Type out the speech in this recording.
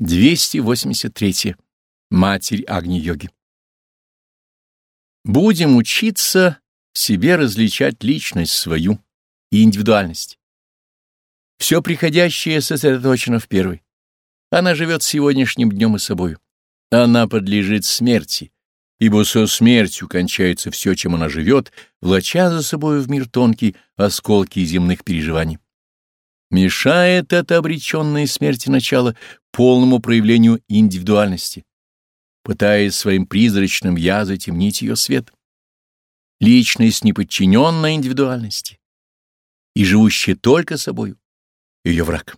283. Матерь Агни-йоги. Будем учиться себе различать личность свою и индивидуальность. Все приходящее сосредоточено в первой. Она живет сегодняшним днем и собою. Она подлежит смерти, ибо со смертью кончается все, чем она живет, влача за собою в мир тонкий осколки земных переживаний. Мешает это обреченное смерти начало полному проявлению индивидуальности, пытаясь своим призрачным «я» затемнить ее свет. Личность неподчиненная индивидуальности и живущая только собою, ее враг.